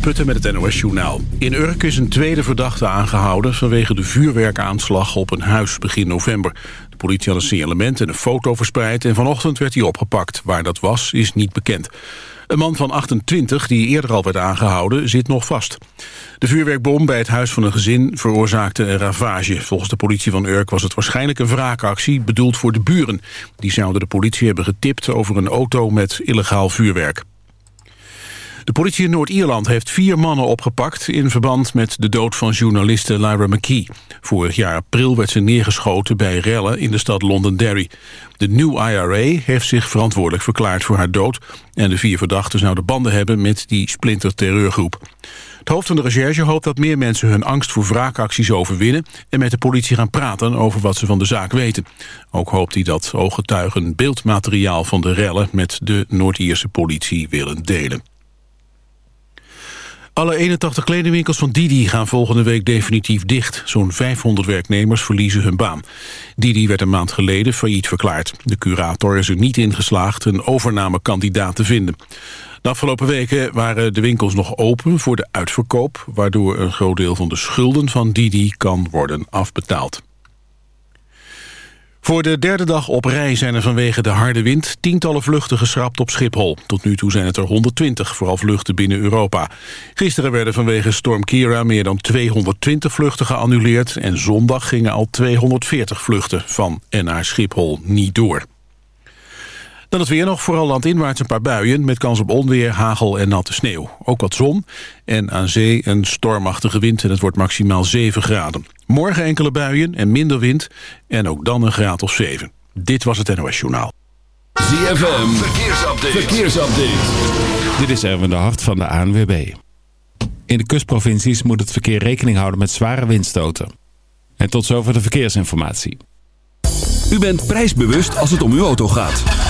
Putten met het NOS Journaal. In Urk is een tweede verdachte aangehouden... vanwege de vuurwerkaanslag op een huis begin november. De politie had een signalement en een foto verspreid... en vanochtend werd hij opgepakt. Waar dat was, is niet bekend. Een man van 28, die eerder al werd aangehouden, zit nog vast. De vuurwerkbom bij het huis van een gezin veroorzaakte een ravage. Volgens de politie van Urk was het waarschijnlijk een wraakactie... bedoeld voor de buren. Die zouden de politie hebben getipt over een auto met illegaal vuurwerk. De politie in Noord-Ierland heeft vier mannen opgepakt... in verband met de dood van journaliste Lyra McKee. Vorig jaar april werd ze neergeschoten bij rellen in de stad Londonderry. De New IRA heeft zich verantwoordelijk verklaard voor haar dood... en de vier verdachten zouden banden hebben met die splinterterreurgroep. Het hoofd van de recherche hoopt dat meer mensen hun angst voor wraakacties overwinnen... en met de politie gaan praten over wat ze van de zaak weten. Ook hoopt hij dat ooggetuigen beeldmateriaal van de rellen... met de Noord-Ierse politie willen delen. Alle 81 kledingwinkels van Didi gaan volgende week definitief dicht. Zo'n 500 werknemers verliezen hun baan. Didi werd een maand geleden failliet verklaard. De curator is er niet in geslaagd een overnamekandidaat te vinden. De afgelopen weken waren de winkels nog open voor de uitverkoop... waardoor een groot deel van de schulden van Didi kan worden afbetaald. Voor de derde dag op rij zijn er vanwege de harde wind tientallen vluchten geschrapt op Schiphol. Tot nu toe zijn het er 120, vooral vluchten binnen Europa. Gisteren werden vanwege storm Kira meer dan 220 vluchten geannuleerd... en zondag gingen al 240 vluchten van en naar Schiphol niet door. Dan het weer nog, vooral landinwaarts een paar buien... met kans op onweer, hagel en natte sneeuw. Ook wat zon en aan zee een stormachtige wind... en het wordt maximaal 7 graden. Morgen enkele buien en minder wind en ook dan een graad of 7. Dit was het NOS Journaal. ZFM, verkeersupdate. verkeersupdate. Dit is Erwin de Hart van de ANWB. In de kustprovincies moet het verkeer rekening houden met zware windstoten. En tot zover de verkeersinformatie. U bent prijsbewust als het om uw auto gaat.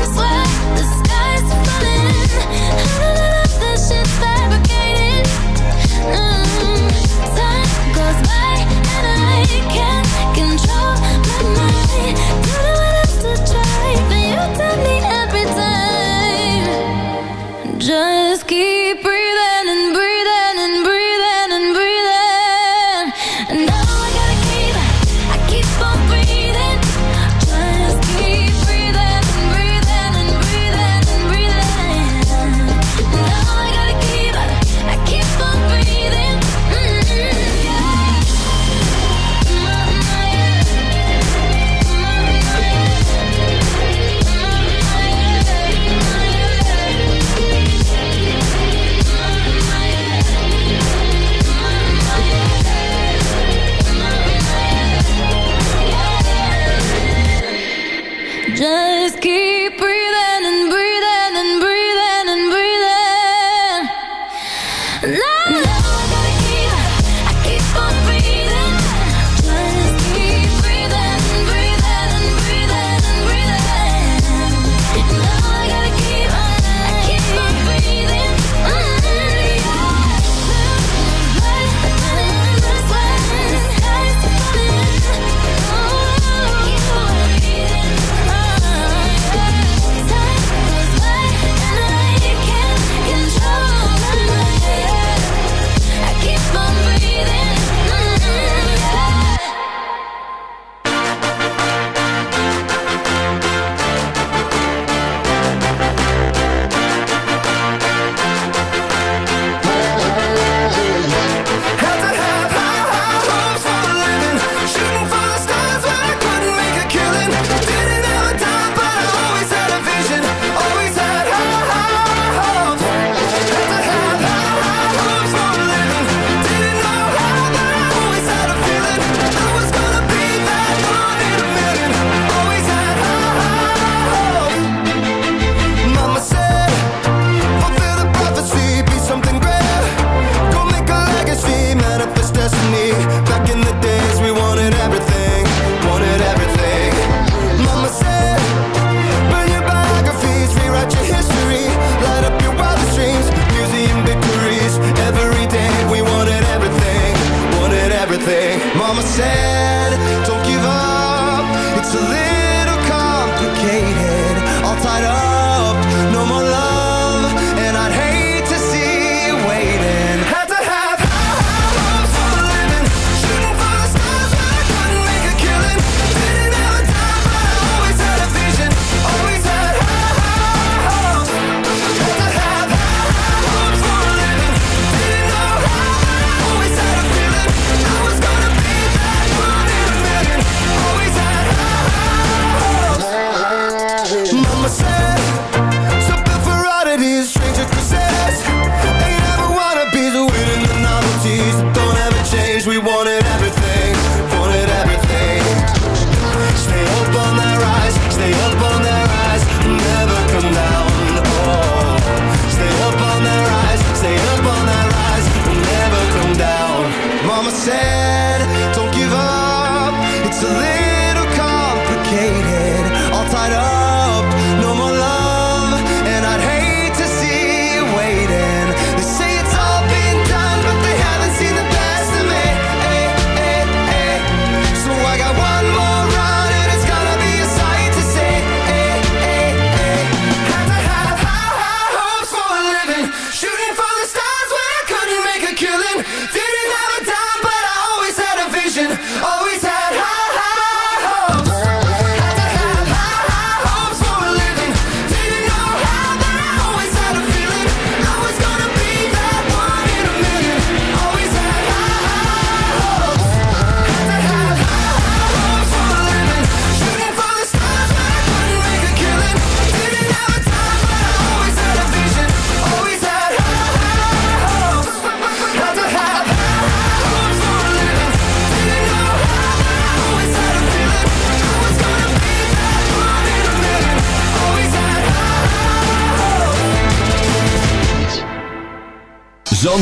just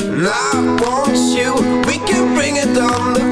Love wants you, we can bring it on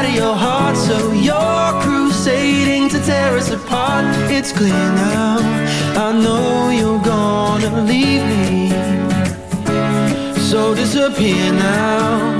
out of your heart So you're crusading to tear us apart. It's clear now. I know you're gonna leave me. So disappear now.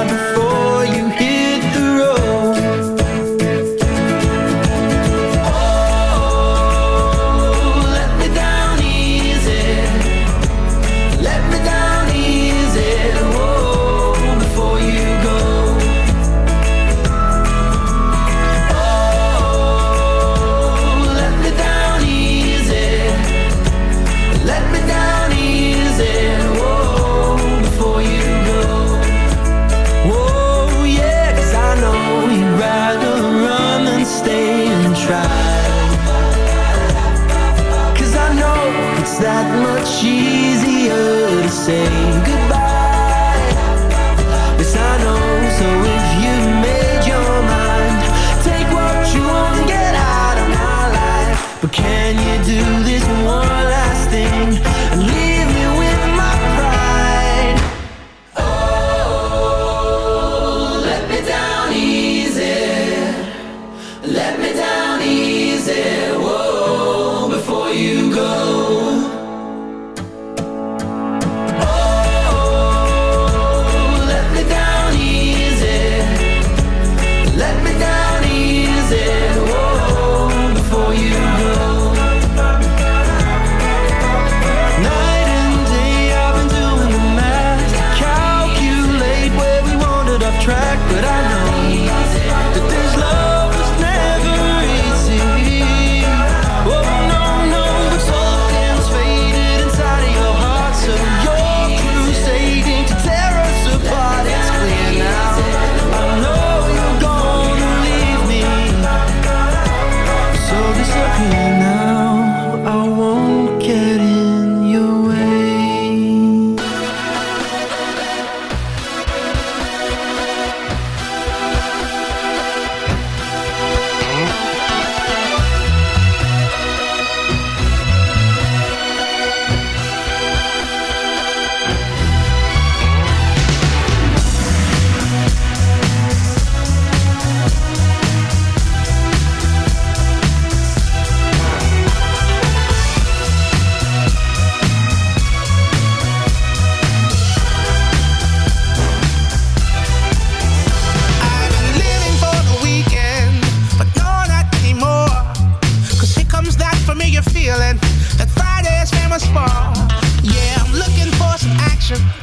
action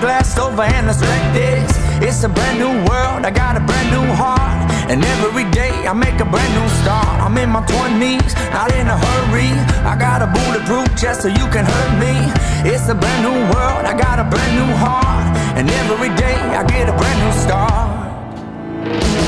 Glass over and let's wreck this. It's a brand new world, I got a brand new heart. And every day I make a brand new start. I'm in my 20s, not in a hurry. I got a bulletproof chest so you can hurt me. It's a brand new world, I got a brand new heart. And every day I get a brand new start.